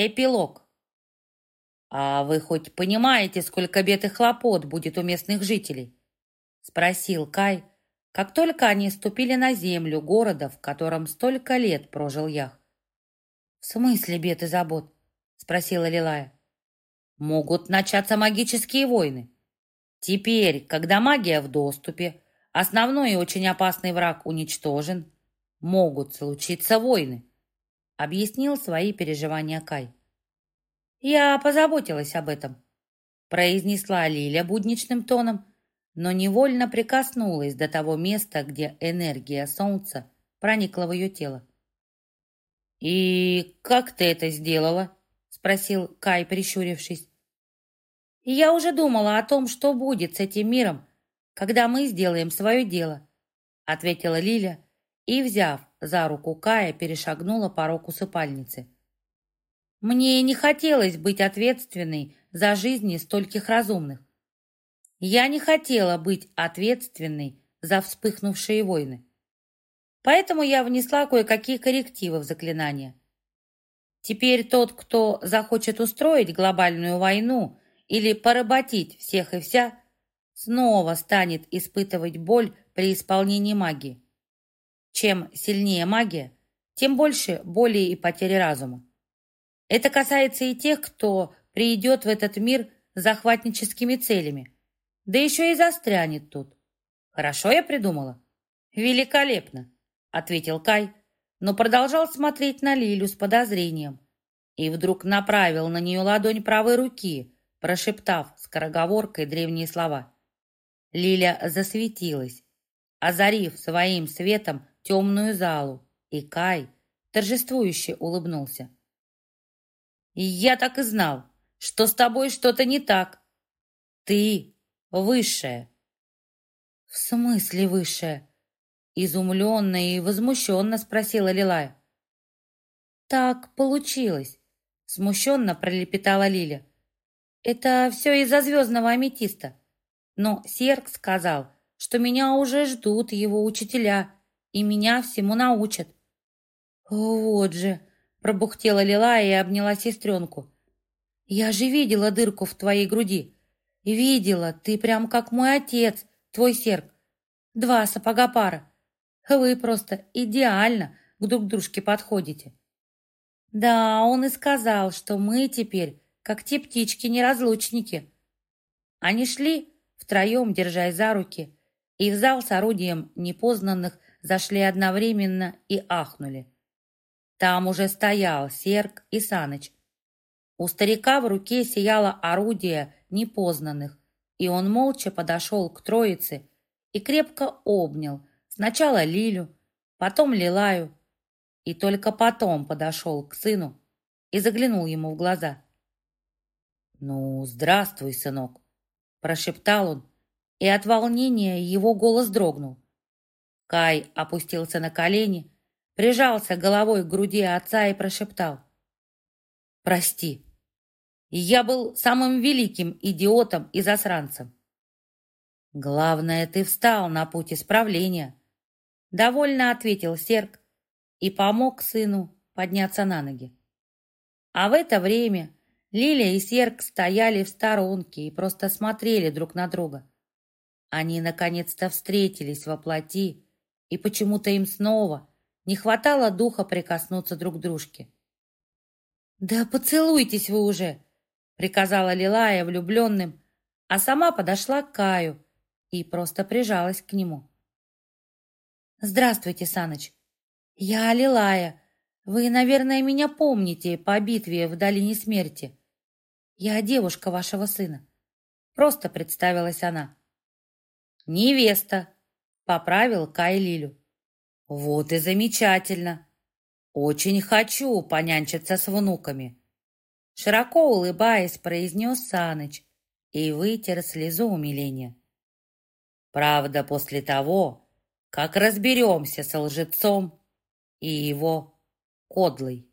Эпилог. «А вы хоть понимаете, сколько бед и хлопот будет у местных жителей?» Спросил Кай, как только они ступили на землю города, в котором столько лет прожил Ях. «В смысле бед и забот?» Спросила Лилая. «Могут начаться магические войны. Теперь, когда магия в доступе, основной и очень опасный враг уничтожен, могут случиться войны», объяснил свои переживания Кай. «Я позаботилась об этом», произнесла Лиля будничным тоном, но невольно прикоснулась до того места, где энергия солнца проникла в ее тело. «И как ты это сделала?» спросил Кай, прищурившись. «Я уже думала о том, что будет с этим миром, когда мы сделаем свое дело», ответила Лиля и, взяв за руку Кая, перешагнула порог усыпальницы. Мне не хотелось быть ответственной за жизни стольких разумных. Я не хотела быть ответственной за вспыхнувшие войны. Поэтому я внесла кое-какие коррективы в заклинание. Теперь тот, кто захочет устроить глобальную войну или поработить всех и вся, снова станет испытывать боль при исполнении магии. Чем сильнее магия, тем больше боли и потери разума. Это касается и тех, кто придет в этот мир захватническими целями, да еще и застрянет тут. Хорошо я придумала? Великолепно, ответил Кай, но продолжал смотреть на Лилю с подозрением и вдруг направил на нее ладонь правой руки, прошептав скороговоркой древние слова. Лиля засветилась, озарив своим светом темную залу, и Кай торжествующе улыбнулся. «Я так и знал, что с тобой что-то не так. Ты высшая». «В смысле высшая?» Изумленно и возмущенно спросила Лилая. «Так получилось», — смущенно пролепетала Лиля. «Это все из-за звездного аметиста. Но Серк сказал, что меня уже ждут его учителя, и меня всему научат». «Вот же», — пробухтела Лилая и обняла сестренку. «Я же видела дырку в твоей груди. Видела, ты прям как мой отец, твой Серк. Два сапога пара. Вы просто идеально к друг дружке подходите. Да, он и сказал, что мы теперь как те птички-неразлучники. Они шли втроем, держась за руки, и в зал с орудием непознанных зашли одновременно и ахнули. Там уже стоял Серк и Саныч. У старика в руке сияло орудие непознанных, и он молча подошел к троице и крепко обнял, Сначала Лилю, потом Лилаю, и только потом подошел к сыну и заглянул ему в глаза. «Ну, здравствуй, сынок!» – прошептал он, и от волнения его голос дрогнул. Кай опустился на колени, прижался головой к груди отца и прошептал. «Прости, я был самым великим идиотом и засранцем. Главное, ты встал на путь исправления. Довольно ответил Серк и помог сыну подняться на ноги. А в это время Лилия и Серк стояли в сторонке и просто смотрели друг на друга. Они наконец-то встретились во плоти, и почему-то им снова не хватало духа прикоснуться друг к дружке. «Да поцелуйтесь вы уже!» — приказала Лилая влюбленным, а сама подошла к Каю и просто прижалась к нему. «Здравствуйте, Саныч. Я Лилая. Вы, наверное, меня помните по битве в Долине Смерти. Я девушка вашего сына». Просто представилась она. «Невеста», — поправил Кай Лилю. «Вот и замечательно. Очень хочу понянчиться с внуками». Широко улыбаясь, произнес Саныч и вытер слезу умиления. Правда, после того, как разберемся с лжецом и его кодлой.